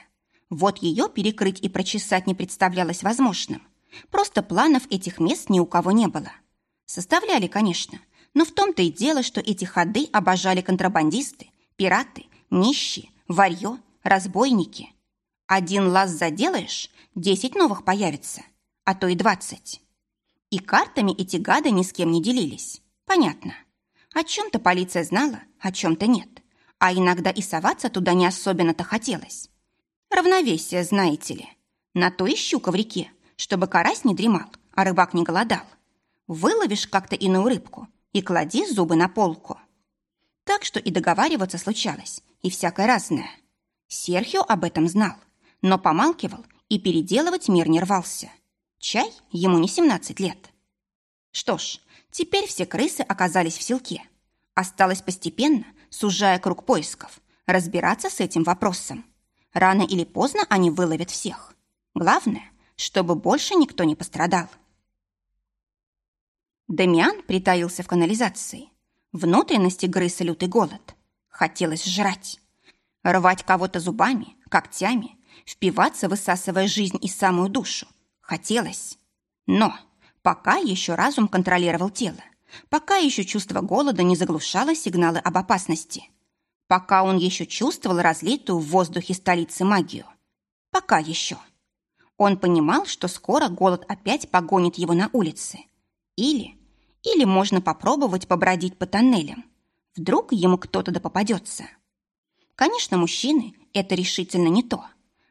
Вот ее перекрыть и прочесать не представлялось возможным. Просто планов этих мест ни у кого не было. Составляли, конечно, но в том-то и дело, что эти ходы обожали контрабандисты, пираты, нищие, варьё, разбойники. Один лаз заделаешь, десять новых появится, а то и двадцать. И картами эти гады ни с кем не делились. Понятно. О чем-то полиция знала, о чем-то нет. А иногда и соваться туда не особенно-то хотелось. Равновесие, знаете ли. На то и щука в реке, чтобы карась не дремал, а рыбак не голодал. Выловишь как-то иную рыбку и клади зубы на полку. Так что и договариваться случалось, и всякое разное. Серхио об этом знал, но помалкивал и переделывать мир не рвался. Чай ему не 17 лет. Что ж, теперь все крысы оказались в селке. Осталось постепенно, сужая круг поисков, разбираться с этим вопросом. Рано или поздно они выловят всех. Главное, чтобы больше никто не пострадал. Дамиан притаился в канализации. Внутренности грызся лютый голод. Хотелось жрать. Рвать кого-то зубами, когтями, впиваться, высасывая жизнь и самую душу. Хотелось. Но пока еще разум контролировал тело, пока еще чувство голода не заглушало сигналы об опасности, пока он еще чувствовал разлитую в воздухе столицы магию. Пока еще. Он понимал, что скоро голод опять погонит его на улицы. Или или можно попробовать побродить по тоннелям. Вдруг ему кто-то да попадется. Конечно, мужчины – это решительно не то.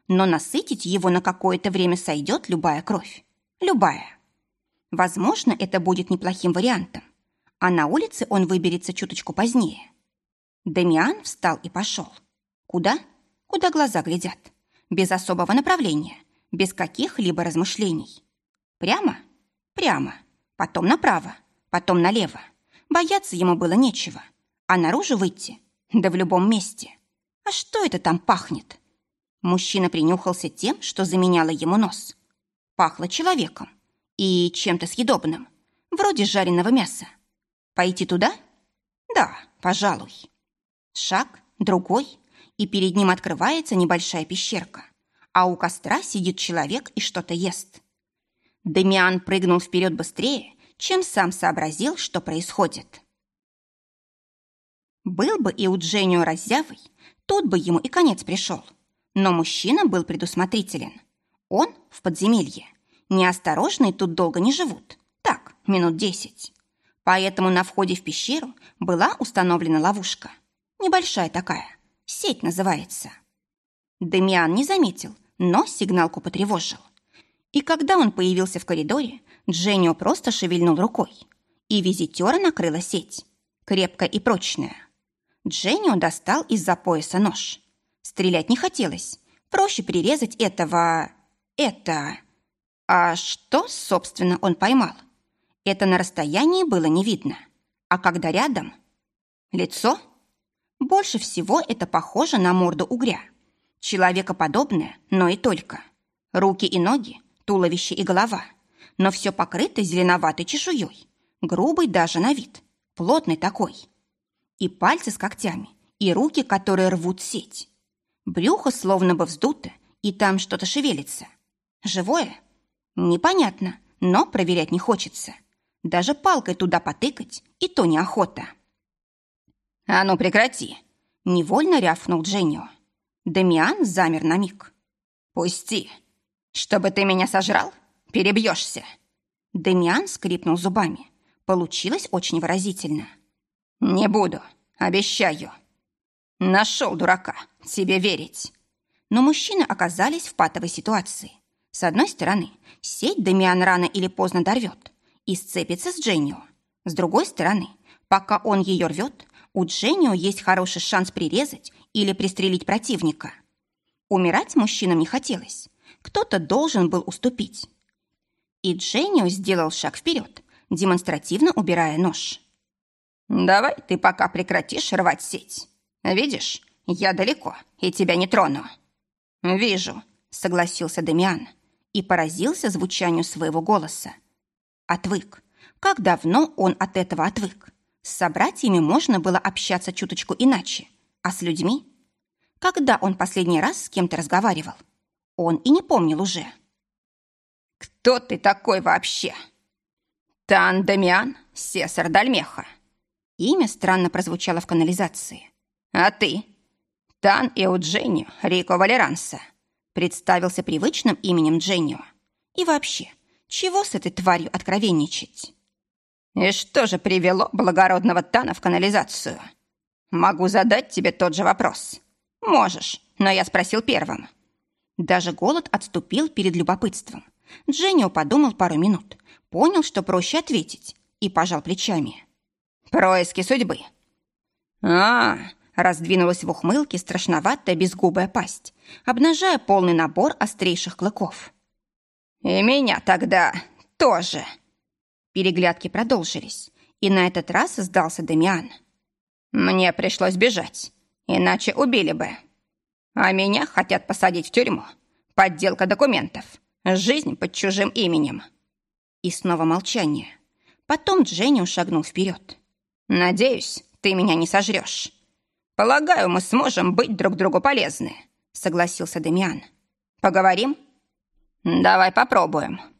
Но насытить его на какое-то время сойдет любая кровь. Любая. Возможно, это будет неплохим вариантом. А на улице он выберется чуточку позднее. Дамиан встал и пошел. Куда? Куда глаза глядят. Без особого направления, без каких-либо размышлений. Прямо? Прямо. Потом направо потом налево. Бояться ему было нечего. А наружу выйти? Да в любом месте. А что это там пахнет? Мужчина принюхался тем, что заменяло ему нос. Пахло человеком и чем-то съедобным, вроде жареного мяса. Пойти туда? Да, пожалуй. Шаг, другой, и перед ним открывается небольшая пещерка, а у костра сидит человек и что-то ест. Демиан прыгнул вперед быстрее чем сам сообразил, что происходит. Был бы и у Дженнио раззявый, тут бы ему и конец пришел. Но мужчина был предусмотрителен. Он в подземелье. Неосторожные тут долго не живут. Так, минут десять. Поэтому на входе в пещеру была установлена ловушка. Небольшая такая. Сеть называется. Демиан не заметил, но сигналку потревожил. И когда он появился в коридоре, Дженнио просто шевельнул рукой, и визитера накрыла сеть, крепкая и прочная. Дженнио достал из-за пояса нож. Стрелять не хотелось. Проще прирезать этого... это... А что, собственно, он поймал? Это на расстоянии было не видно. А когда рядом... Лицо? Больше всего это похоже на морду угря. Человекоподобное, но и только. Руки и ноги, туловище и голова. Но все покрыто зеленоватой чешуей. Грубый даже на вид. Плотный такой. И пальцы с когтями, и руки, которые рвут сеть. Брюхо словно бы вздуто, и там что-то шевелится. Живое? Непонятно, но проверять не хочется. Даже палкой туда потыкать, и то неохота. «А ну прекрати!» — невольно рявкнул Дженнио. Дамиан замер на миг. «Пусти! Чтобы ты меня сожрал, перебьешься!» Дамиан скрипнул зубами. Получилось очень выразительно. «Не буду, обещаю!» «Нашел дурака, тебе верить!» Но мужчины оказались в патовой ситуации. С одной стороны, сеть Дамиан рано или поздно дорвет и сцепится с Дженнио. С другой стороны, пока он ее рвет, у Дженнио есть хороший шанс прирезать или пристрелить противника. Умирать мужчинам не хотелось. Кто-то должен был уступить. И Дженнио сделал шаг вперед, демонстративно убирая нож. «Давай ты пока прекратишь рвать сеть. Видишь, я далеко и тебя не трону». «Вижу», — согласился Дамиан и поразился звучанию своего голоса. Отвык. Как давно он от этого отвык? С собратьями можно было общаться чуточку иначе, а с людьми? Когда он последний раз с кем-то разговаривал? Он и не помнил уже. «Кто ты такой вообще?» «Тан Дамиан, сесар Дальмеха». Имя странно прозвучало в канализации. «А ты?» «Тан Эудженио Рико Валеранса», представился привычным именем Дженнио. И вообще, чего с этой тварью откровенничать? И что же привело благородного Тана в канализацию? Могу задать тебе тот же вопрос. Можешь, но я спросил первым. Даже голод отступил перед любопытством. Дженнио подумал пару минут, понял, что проще ответить, и пожал плечами. «Происки судьбы». «А, раздвинулась в ухмылке страшноватая безгубая пасть, обнажая полный набор острейших клыков. «И меня тогда тоже!» Переглядки продолжились, и на этот раз сдался Дамиан. «Мне пришлось бежать, иначе убили бы. А меня хотят посадить в тюрьму. Подделка документов. Жизнь под чужим именем». И снова молчание. Потом Дженни шагнул вперед. «Надеюсь, ты меня не сожрешь. Полагаю, мы сможем быть друг другу полезны», согласился Дамиан. «Поговорим?» «Давай попробуем».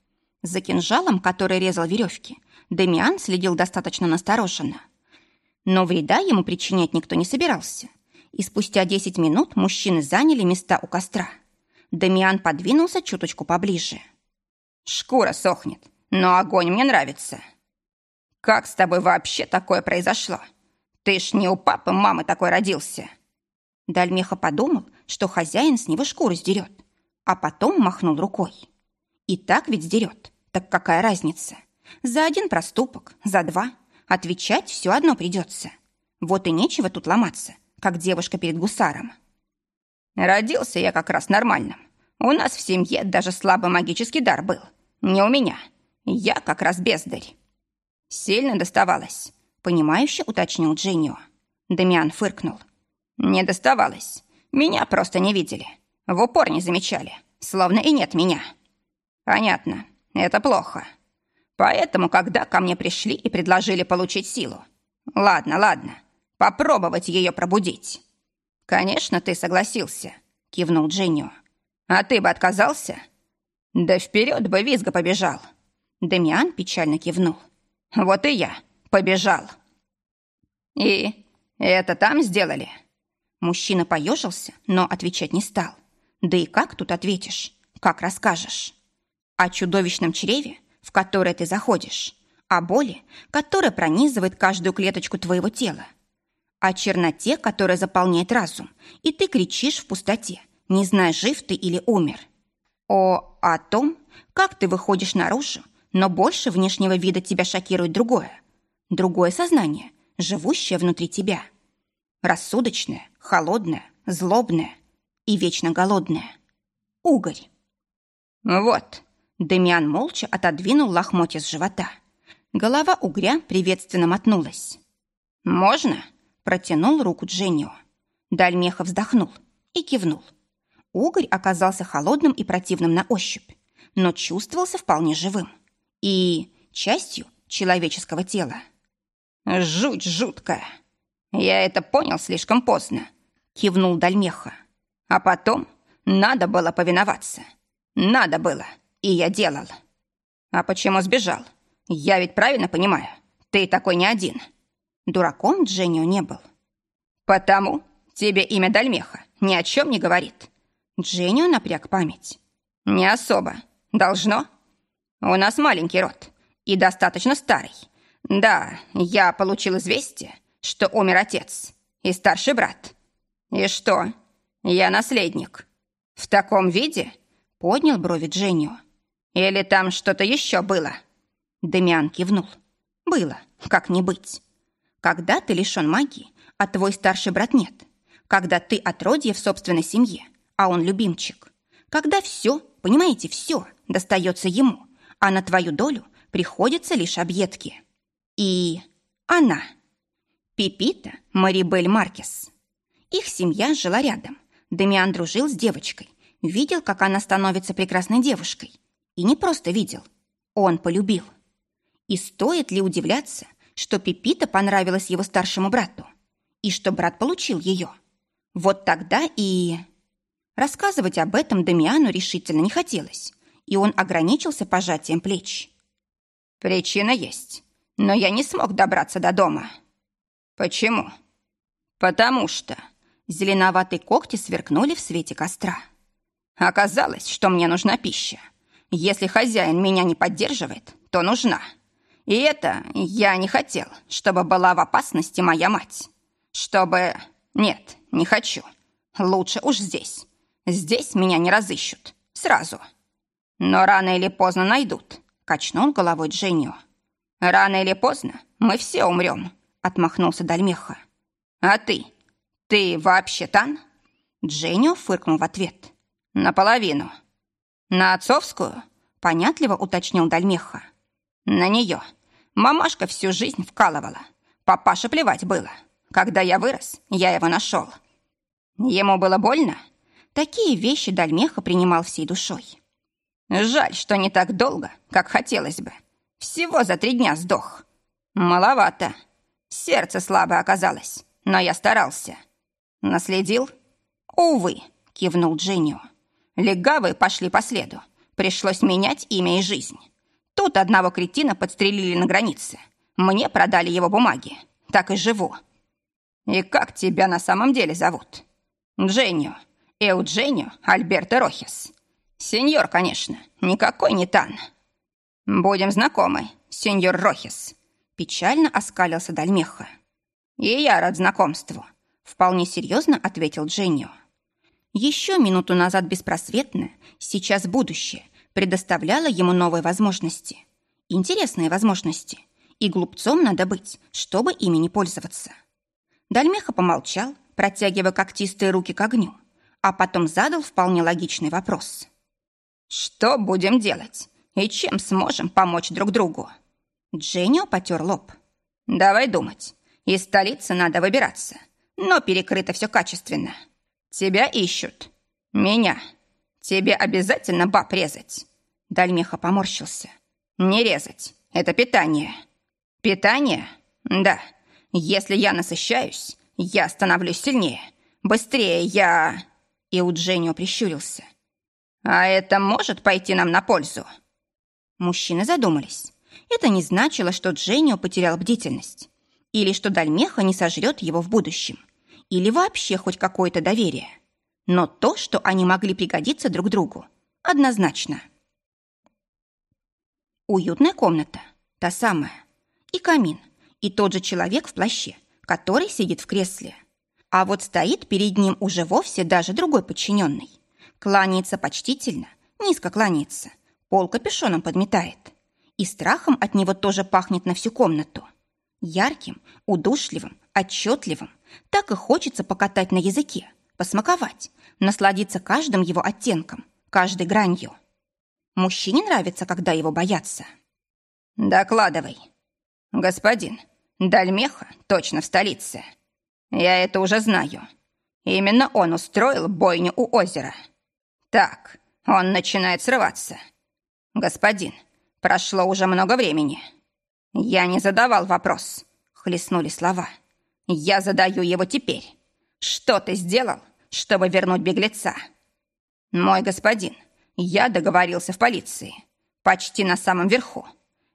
За кинжалом, который резал веревки, Демиан следил достаточно настороженно. Но вреда ему причинять никто не собирался. И спустя десять минут мужчины заняли места у костра. Демиан подвинулся чуточку поближе. «Шкура сохнет, но огонь мне нравится. Как с тобой вообще такое произошло? Ты ж не у папы мамы такой родился». Дальмеха подумал, что хозяин с него шкуру сдерет, а потом махнул рукой. И так ведь сдерет. Так какая разница? За один проступок, за два. Отвечать все одно придется. Вот и нечего тут ломаться, как девушка перед гусаром. Родился я как раз нормальным. У нас в семье даже слабый магический дар был. Не у меня. Я как раз бездарь. Сильно доставалось, понимающе уточнил Дженнио. Дамиан фыркнул. Не доставалось. Меня просто не видели. В упор не замечали. Словно и нет меня. Понятно. Это плохо. Поэтому, когда ко мне пришли и предложили получить силу, ладно, ладно, попробовать ее пробудить. Конечно, ты согласился, кивнул Дженнио. А ты бы отказался? Да вперед бы визга побежал. Демиан печально кивнул. Вот и я побежал. И это там сделали? Мужчина поежился, но отвечать не стал. Да и как тут ответишь? Как расскажешь? О чудовищном чреве, в которое ты заходишь, о боли, которая пронизывает каждую клеточку твоего тела, о черноте, которая заполняет разум, и ты кричишь в пустоте, не зная, жив ты или умер. О, о том, как ты выходишь наружу, но больше внешнего вида тебя шокирует другое. Другое сознание, живущее внутри тебя. Рассудочное, холодное, злобное и вечно голодное. Угорь. Вот, Демиан молча отодвинул лохмотья с живота. Голова угря приветственно мотнулась. «Можно?» – протянул руку Дженнио. Дальмеха вздохнул и кивнул. Угорь оказался холодным и противным на ощупь, но чувствовался вполне живым и частью человеческого тела. «Жуть жуткая! Я это понял слишком поздно», — кивнул Дальмеха. «А потом надо было повиноваться. Надо было, и я делал. А почему сбежал? Я ведь правильно понимаю, ты такой не один». Дураком Дженнио не был. «Потому тебе имя Дальмеха ни о чем не говорит». Дженнио напряг память. «Не особо. Должно. У нас маленький род и достаточно старый. Да, я получил известие, что умер отец и старший брат. И что? Я наследник. В таком виде?» Поднял брови Дженнио. «Или там что-то еще было?» Демиан кивнул. «Было. Как не быть. Когда ты лишен магии, а твой старший брат нет. Когда ты отродье в собственной семье, а он любимчик. Когда все, понимаете, все достается ему, а на твою долю приходятся лишь объедки. И она. Пипита Марибель Маркес. Их семья жила рядом. Демиан дружил с девочкой, видел, как она становится прекрасной девушкой. И не просто видел, он полюбил. И стоит ли удивляться, что Пипита понравилась его старшему брату и что брат получил ее. Вот тогда и... Рассказывать об этом Дамиану решительно не хотелось, и он ограничился пожатием плеч. «Причина есть, но я не смог добраться до дома». «Почему?» «Потому что...» Зеленоватые когти сверкнули в свете костра. «Оказалось, что мне нужна пища. Если хозяин меня не поддерживает, то нужна. И это я не хотел, чтобы была в опасности моя мать. Чтобы... Нет, не хочу. Лучше уж здесь. Здесь меня не разыщут. Сразу. Но рано или поздно найдут, качнул головой Дженнио. Рано или поздно мы все умрем, отмахнулся Дальмеха. А ты? Ты вообще Тан? Дженнио фыркнул в ответ. Наполовину. На отцовскую? Понятливо уточнил Дальмеха. На нее. Мамашка всю жизнь вкалывала. Папаше плевать было. Когда я вырос, я его нашел. Ему было больно? Такие вещи Дальмеха принимал всей душой. Жаль, что не так долго, как хотелось бы. Всего за три дня сдох. Маловато. Сердце слабое оказалось, но я старался. Наследил? Увы, кивнул Дженнио. Легавые пошли по следу. Пришлось менять имя и жизнь. Тут одного кретина подстрелили на границе. Мне продали его бумаги. Так и живу. И как тебя на самом деле зовут? Дженнио. Эудженио Альберто Рохес. Сеньор, конечно, никакой не Тан. Будем знакомы, сеньор Рохес. Печально оскалился Дальмеха. И я рад знакомству. Вполне серьезно ответил Дженнио. Еще минуту назад беспросветное, сейчас будущее, предоставляло ему новые возможности. Интересные возможности. И глупцом надо быть, чтобы ими не пользоваться. Дальмеха помолчал, протягивая когтистые руки к огню, а потом задал вполне логичный вопрос. «Что будем делать? И чем сможем помочь друг другу?» Дженнио потер лоб. «Давай думать. Из столицы надо выбираться, но перекрыто все качественно. Тебя ищут. Меня. «Тебе обязательно баб резать?» Дальмеха поморщился. «Не резать. Это питание». «Питание? Да. Если я насыщаюсь, я становлюсь сильнее. Быстрее я...» И у Дженнио прищурился. «А это может пойти нам на пользу?» Мужчины задумались. Это не значило, что Дженнио потерял бдительность. Или что Дальмеха не сожрет его в будущем. Или вообще хоть какое-то доверие но то, что они могли пригодиться друг другу, однозначно. Уютная комната, та самая, и камин, и тот же человек в плаще, который сидит в кресле. А вот стоит перед ним уже вовсе даже другой подчиненный. Кланяется почтительно, низко кланяется, пол капюшоном подметает. И страхом от него тоже пахнет на всю комнату. Ярким, удушливым, отчетливым. Так и хочется покатать на языке, посмаковать, насладиться каждым его оттенком, каждой гранью. Мужчине нравится, когда его боятся. «Докладывай». «Господин, Дальмеха точно в столице. Я это уже знаю. Именно он устроил бойню у озера. Так, он начинает срываться. Господин, прошло уже много времени. Я не задавал вопрос. Хлестнули слова. Я задаю его теперь. Что ты сделал, чтобы вернуть беглеца? Мой господин, я договорился в полиции. Почти на самом верху.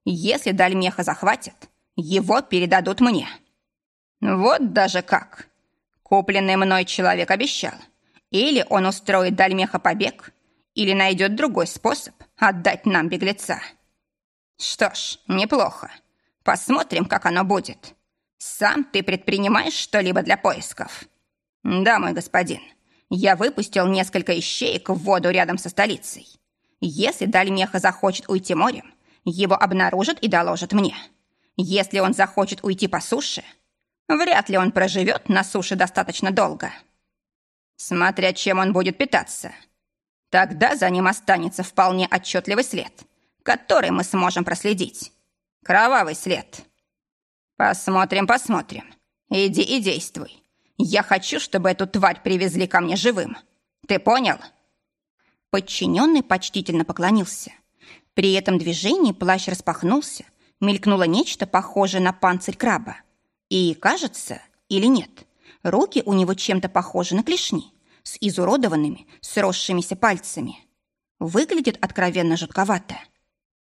Если Дальмеха захватят, его передадут мне. Вот даже как. Купленный мной человек обещал. Или он устроит Дальмеха побег, или найдет другой способ отдать нам беглеца. Что ж, неплохо. Посмотрим, как оно будет. Сам ты предпринимаешь что-либо для поисков? Да, мой господин. Я выпустил несколько ищеек в воду рядом со столицей. Если Дальмеха захочет уйти морем, его обнаружат и доложат мне. Если он захочет уйти по суше, вряд ли он проживет на суше достаточно долго. Смотря чем он будет питаться. Тогда за ним останется вполне отчетливый след, который мы сможем проследить. Кровавый след. Посмотрим, посмотрим. Иди и действуй. Я хочу, чтобы эту тварь привезли ко мне живым. Ты понял? Подчиненный почтительно поклонился. При этом движении плащ распахнулся, мелькнуло нечто похожее на панцирь краба. И, кажется, или нет, руки у него чем-то похожи на клешни, с изуродованными, сросшимися пальцами. Выглядит откровенно жутковато.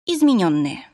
Измененные.